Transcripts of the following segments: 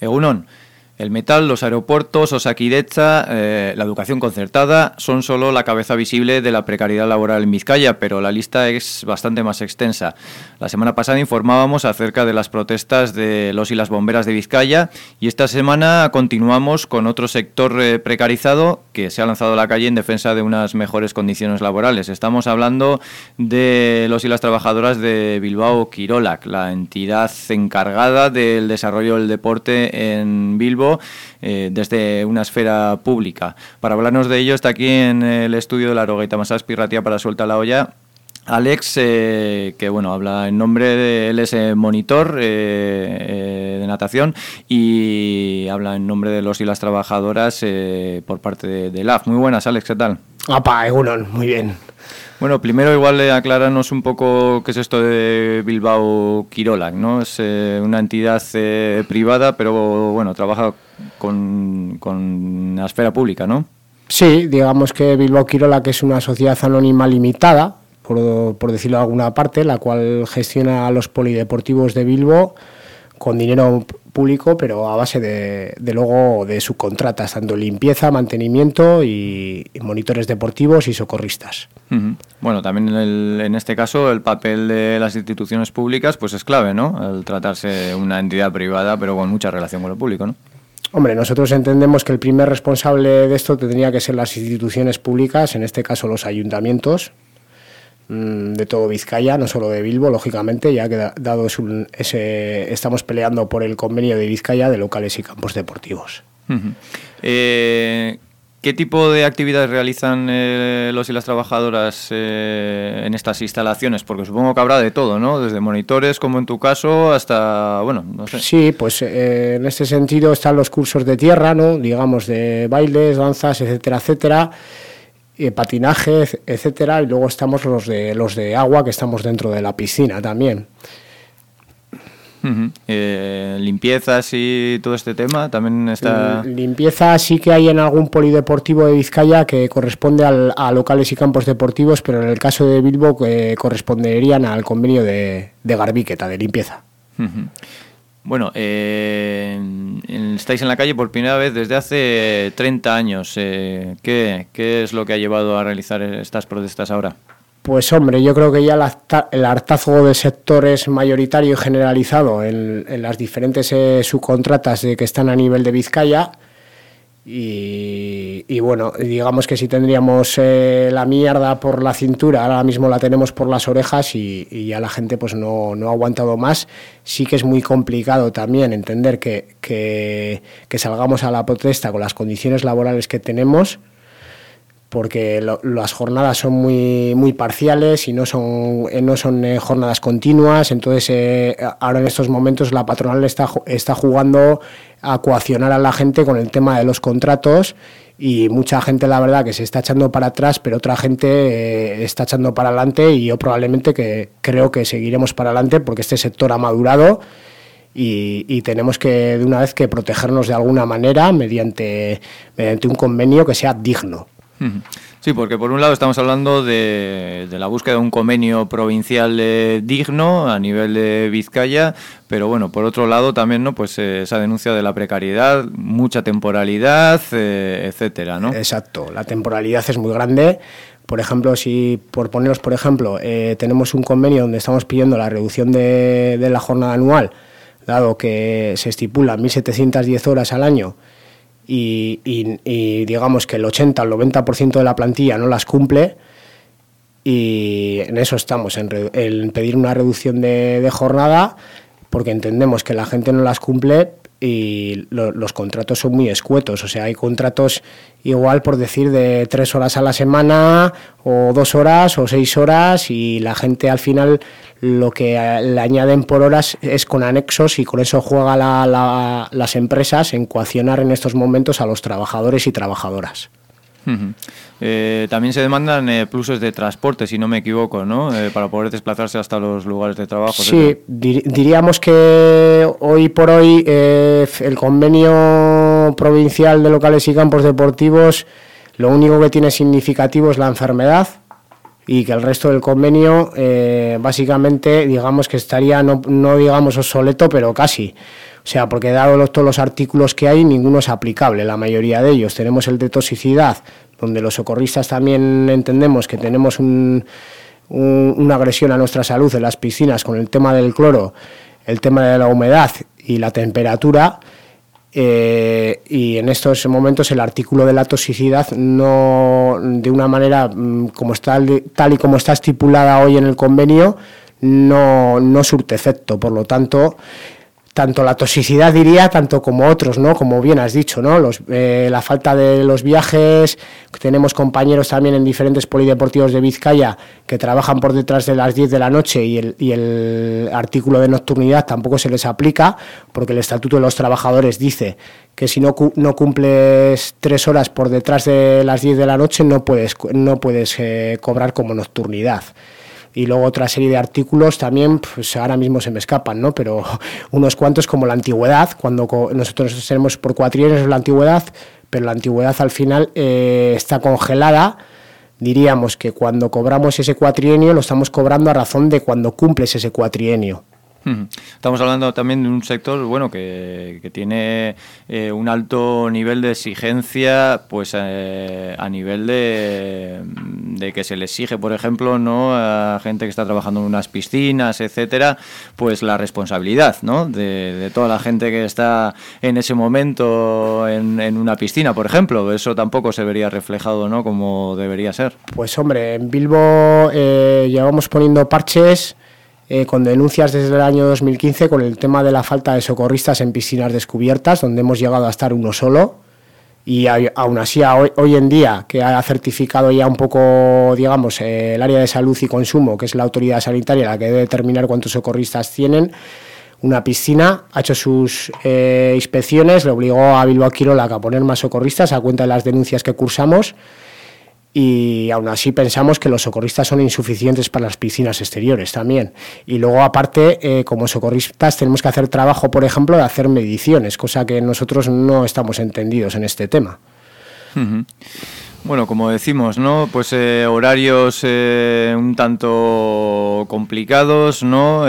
Egunon. El metal, los aeropuertos, Osakidecha, eh, la educación concertada son solo la cabeza visible de la precariedad laboral en Vizcaya, pero la lista es bastante más extensa. La semana pasada informábamos acerca de las protestas de los y las bomberas de Vizcaya y esta semana continuamos con otro sector eh, precarizado que se ha lanzado a la calle en defensa de unas mejores condiciones laborales. Estamos hablando de los y las trabajadoras de Bilbao Quirolac, la entidad encargada del desarrollo del deporte en Bilbao eh, desde una esfera pública. Para hablarnos de ello está aquí en el estudio de la Rogueta Masas Pirratía para Suelta la Olla. Alex, eh, que bueno, habla en nombre de él es eh, monitor de natación y habla en nombre de los y las trabajadoras por parte de, LAF. Muy buenas, Alex, ¿qué tal? Apa, Egunon, muy bien. Bueno, primero igual eh, aclararnos un poco qué es esto de Bilbao Quirolac, ¿no? Es eh, una entidad eh, privada, pero bueno, trabaja con, con, la esfera pública, ¿no? Sí, digamos que Bilbao Quirolac es una sociedad anónima limitada, por, por decirlo de alguna parte, la cual gestiona los polideportivos de Bilbao con dinero público, pero a base de, de luego de subcontratas, tanto limpieza, mantenimiento y, monitores deportivos y socorristas. Bueno, también en, en, este caso el papel de las instituciones públicas pues es clave, ¿no? Al tratarse de una entidad privada, pero con mucha relación con lo público, ¿no? Hombre, nosotros entendemos que el primer responsable de esto tendría que ser las instituciones públicas, en este caso los ayuntamientos, de todo Vizcaya, no solo de Bilbo, lógicamente, ya que dado ese, estamos peleando por el convenio de Vizcaya de locales y campos deportivos. Eh, ¿Qué tipo de actividades realizan eh, los y las trabajadoras eh, en estas instalaciones? Porque supongo que habrá de todo, ¿no? Desde monitores, como en tu caso, hasta, bueno, no sé. Sí, pues en este sentido están los cursos de tierra, ¿no? Digamos, de bailes, danzas, etcétera, etcétera eh, patinaje, etcétera, y luego estamos los de los de agua que estamos dentro de la piscina también. Eh, limpiezas y todo este tema también está. Limpieza sí que hay en algún polideportivo de Vizcaya que corresponde a locales y campos deportivos, pero en el caso de Bilbo eh, corresponderían al convenio de, de Garbiqueta de limpieza. Bueno, eh, estáis en la calle por primera vez desde hace 30 años. Eh, ¿qué, es lo que ha llevado a realizar estas protestas ahora? Pues hombre, yo creo que ya el hartazgo del sector es mayoritario y generalizado en, las diferentes eh, subcontratas de que están a nivel de Vizcaya y, bueno, digamos que si tendríamos eh, la mierda por la cintura, ahora mismo la tenemos por las orejas y, ya la gente pues no, no, ha aguantado más. Sí que es muy complicado también entender que, que, que salgamos a la protesta con las condiciones laborales que tenemos porque las jornadas son muy, muy parciales y no son, eh, no son eh, jornadas continuas. Entonces, eh, ahora en estos momentos la patronal está, está jugando a coaccionar a la gente con el tema de los contratos y mucha gente, la verdad, que se está echando para atrás, pero otra gente está echando para adelante y yo probablemente que creo que seguiremos para adelante porque este sector ha madurado. Y, tenemos que de una vez que protegernos de alguna manera mediante, mediante un convenio que sea digno. Sí, porque por un lado estamos hablando de, la búsqueda de un convenio provincial eh, digno a nivel de Vizcaya, pero bueno, por otro lado también no, pues eh, esa denuncia de la precariedad, mucha temporalidad, eh, etcétera, ¿no? Exacto, la temporalidad es muy grande. Por ejemplo, si por poneros, por ejemplo, tenemos un convenio donde estamos pidiendo la reducción de, la jornada anual, dado que se estipula 1.710 horas al año y, digamos que el 80 al 90% de la plantilla no las cumple y en eso estamos, en, pedir una reducción de, jornada porque entendemos que la gente no las cumple y los contratos son muy escuetos, o sea, hay contratos igual por decir de tres horas a la semana o dos horas o seis horas y la gente al final lo que le añaden por horas es con anexos y con eso juega las empresas en coaccionar en estos momentos a los trabajadores y trabajadoras. Eh, también se demandan eh, pluses de transporte, si no me equivoco, ¿no? Eh, para poder desplazarse hasta los lugares de trabajo. Sí, diríamos que hoy por hoy el convenio provincial de locales y campos deportivos lo único que tiene significativo es la enfermedad y que el resto del convenio eh, básicamente digamos que estaría no, no, digamos obsoleto pero casi. O sea porque dado los, todos los artículos que hay ninguno es aplicable la mayoría de ellos. Tenemos el de toxicidad donde los socorristas también entendemos que tenemos un, un, una agresión a nuestra salud en las piscinas con el tema del cloro el tema de la humedad y la temperatura eh, y en estos momentos el artículo de la toxicidad no, de una manera mm, como está, tal y como está estipulada hoy en el convenio, no, no surte efecto. Por lo tanto, tanto la toxicidad diría, tanto como otros, ¿no? Como bien has dicho, ¿no? Los, eh, la falta de los viajes, tenemos compañeros también en diferentes polideportivos de Vizcaya que trabajan por detrás de las 10 de la noche y el, y el artículo de nocturnidad tampoco se les aplica porque el Estatuto de los Trabajadores dice que si no, no cumples tres horas por detrás de las 10 de la noche no puedes, no puedes eh, cobrar como nocturnidad y luego otra serie de artículos también, pues ahora mismo se me escapan, ¿no? Pero unos cuantos como la antigüedad, cuando nosotros tenemos por cuatrienios la antigüedad, pero la antigüedad al final eh, está congelada. Diríamos que cuando cobramos ese cuatrienio lo estamos cobrando a razón de cuando cumples ese cuatrienio. Estamos hablando también de un sector bueno que, tiene eh, un alto nivel de exigencia, pues eh, a nivel de, de, que se le exige, por ejemplo, no a gente que está trabajando en unas piscinas, etcétera, pues la responsabilidad, ¿no? De, de toda la gente que está en ese momento en, en, una piscina, por ejemplo, eso tampoco se vería reflejado, ¿no? Como debería ser. Pues hombre, en Bilbo eh, llevamos poniendo parches eh, con denuncias desde el año 2015 con el tema de la falta de socorristas en piscinas descubiertas, donde hemos llegado a estar uno solo. Y aún así, hoy, hoy en día, que ha certificado ya un poco, digamos, eh, el área de salud y consumo, que es la autoridad sanitaria la que debe determinar cuántos socorristas tienen, una piscina, ha hecho sus eh, inspecciones, le obligó a Bilbao Quirolac a poner más socorristas a cuenta de las denuncias que cursamos y aún así pensamos que los socorristas son insuficientes para las piscinas exteriores también. Y luego aparte, eh, como socorristas tenemos que hacer trabajo, por ejemplo, de hacer mediciones, cosa que nosotros no estamos entendidos en este tema. Bueno, como decimos, ¿no? Pues eh, horarios eh, un tanto complicados, ¿no?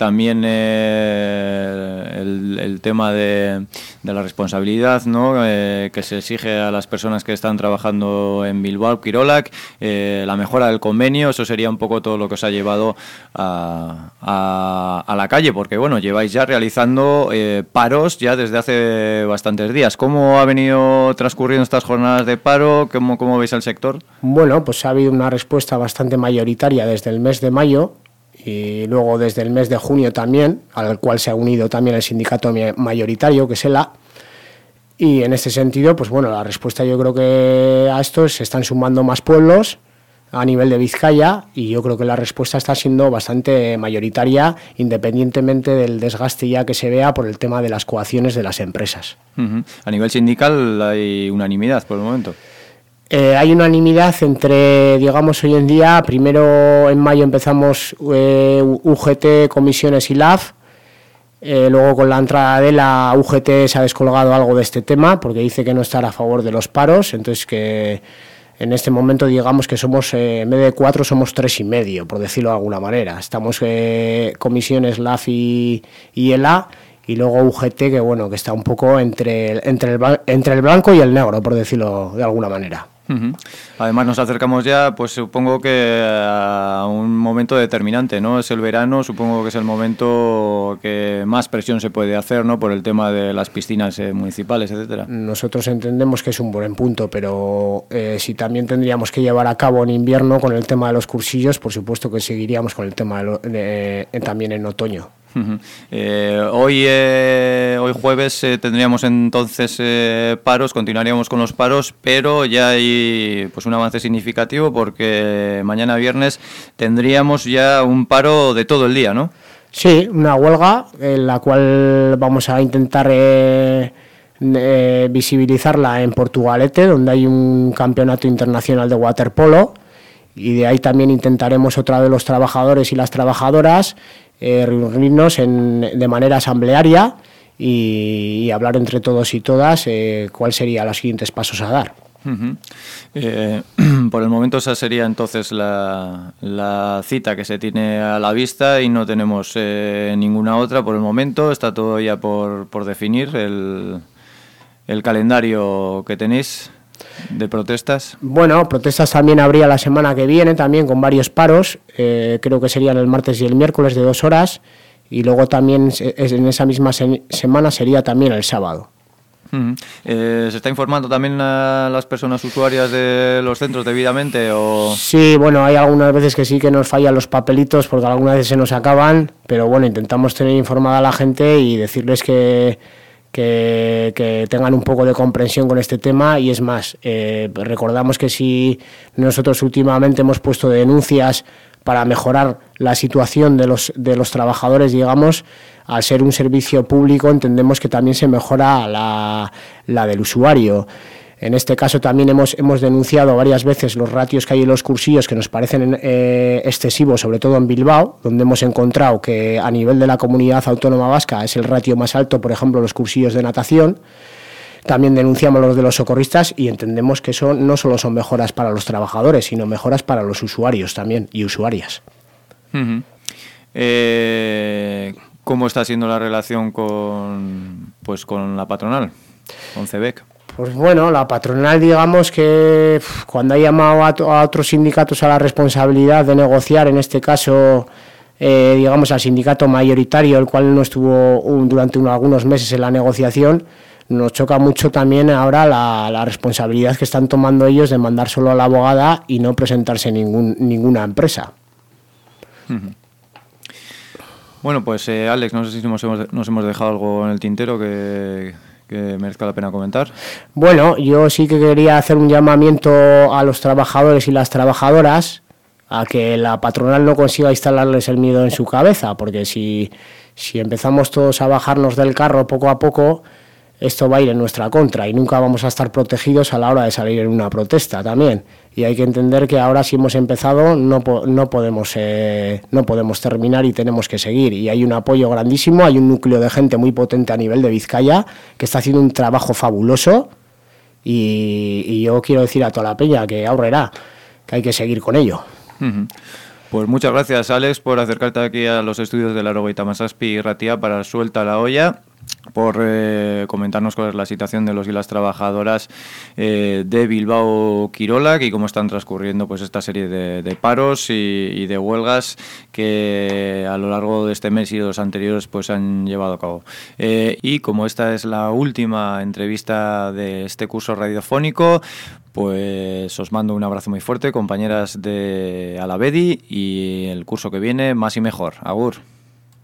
También eh, el, tema de, la responsabilidad eh, que se exige a las personas que están trabajando en Bilbao, Quirolac, eh, la mejora del convenio, eso sería un poco todo lo que os ha llevado a, a, a la calle, porque bueno, lleváis ya realizando paros ya desde hace bastantes días. ¿Cómo ha venido transcurriendo estas jornadas de paro? ¿Cómo, cómo veis el sector? Bueno, pues ha habido una respuesta bastante mayoritaria desde el mes de mayo y luego desde el mes de junio también, al cual se ha unido también el sindicato mayoritario, que es ELA. Y en este sentido, pues bueno, la respuesta yo creo que a esto se están sumando más pueblos a nivel de Vizcaya y yo creo que la respuesta está siendo bastante mayoritaria independientemente del desgaste ya que se vea por el tema de las coacciones de las empresas. A nivel sindical hay unanimidad por el momento. Eh, hay unanimidad entre, digamos, hoy en día, primero en mayo empezamos eh, UGT, comisiones y LAF, eh, luego con la entrada de la UGT se ha descolgado algo de este tema porque dice que no estará a favor de los paros, entonces que en este momento digamos que somos, eh, en vez de cuatro, somos tres y medio, por decirlo de alguna manera. Estamos comisiones LAF y, y ELA y luego UGT que bueno que está un poco entre, entre, el, entre el blanco y el negro, por decirlo de alguna manera. Además nos acercamos ya, pues supongo que a un momento determinante, ¿no? Es el verano, supongo que es el momento que más presión se puede hacer, ¿no? Por el tema de las piscinas eh, municipales, etcétera. Nosotros entendemos que es un buen punto, pero eh, si también tendríamos que llevar a cabo en invierno con el tema de los cursillos, por supuesto que seguiríamos con el tema de, lo, de, de también en otoño. Eh, hoy, eh, hoy jueves eh, tendríamos entonces eh, paros, continuaríamos con los paros, pero ya hay pues un avance significativo porque mañana viernes tendríamos ya un paro de todo el día, ¿no? Sí, una huelga en la cual vamos a intentar visibilizarla en Portugalete, donde hay un campeonato internacional de waterpolo y de ahí también intentaremos otra vez los trabajadores y las trabajadoras eh, reunirnos en, de manera asamblearia y, y, hablar entre todos y todas eh, cuáles serían los siguientes pasos a dar. Eh, por el momento esa sería entonces la, la, cita que se tiene a la vista y no tenemos eh, ninguna otra por el momento. Está todo ya por, por definir el, el calendario que tenéis de protestas? Bueno, protestas también habría la semana que viene, también con varios paros, eh, creo que serían el martes y el miércoles de dos horas, y luego también en esa misma semana sería también el sábado. Eh, ¿Se está informando también a las personas usuarias de los centros debidamente? O... Sí, bueno, hay algunas veces que sí que nos fallan los papelitos porque algunas veces se nos acaban, pero bueno, intentamos tener informada a la gente y decirles que, que, tengan un poco de comprensión con este tema y es más, eh, recordamos que si nosotros últimamente hemos puesto denuncias para mejorar la situación de los, de los trabajadores, digamos, al ser un servicio público entendemos que también se mejora la, la del usuario. En este caso también hemos, hemos denunciado varias veces los ratios que hay en los cursillos que nos parecen eh, excesivos, sobre todo en Bilbao, donde hemos encontrado que a nivel de la comunidad autónoma vasca es el ratio más alto, por ejemplo, los cursillos de natación. También denunciamos los de los socorristas y entendemos que eso no solo son mejoras para los trabajadores, sino mejoras para los usuarios también y usuarias. Eh, ¿Cómo está siendo la relación con, pues, con la patronal, con CEBEC? Pues bueno, la patronal, digamos que cuando ha llamado a, otros sindicatos a la responsabilidad de negociar, en este caso, eh, digamos, al sindicato mayoritario, el cual no estuvo durante algunos meses en la negociación, nos choca mucho también ahora la, responsabilidad que están tomando ellos de mandar solo a la abogada y no presentarse ningún, ninguna empresa. Bueno, pues eh, Alex, no sé si nos hemos, nos hemos dejado algo en el tintero que, que merezca la pena comentar? Bueno, yo sí que quería hacer un llamamiento a los trabajadores y las trabajadoras a que la patronal no consiga instalarles el miedo en su cabeza, porque si, si empezamos todos a bajarnos del carro poco a poco, esto va a ir en nuestra contra y nunca vamos a estar protegidos a la hora de salir en una protesta también. Y hay que entender que ahora si hemos empezado no, no, podemos, eh, no podemos terminar y tenemos que seguir. Y hay un apoyo grandísimo, hay un núcleo de gente muy potente a nivel de Vizcaya que está haciendo un trabajo fabuloso y, yo quiero decir a toda la peña que ahorrará, que hay que seguir con ello. Pues muchas gracias Alex por acercarte aquí a los estudios de la Rogoita Masaspi y Ratia para Suelta la Olla por eh, comentarnos cuál es la situación de los y las trabajadoras eh, de Bilbao Quirola y cómo están transcurriendo pues esta serie de, paros y, de huelgas que a lo largo de este mes y los anteriores pues han llevado a cabo. Eh, y como esta es la última entrevista de este curso radiofónico, pues os mando un abrazo muy fuerte, compañeras de Alavedi, y el curso que viene más y mejor. Agur.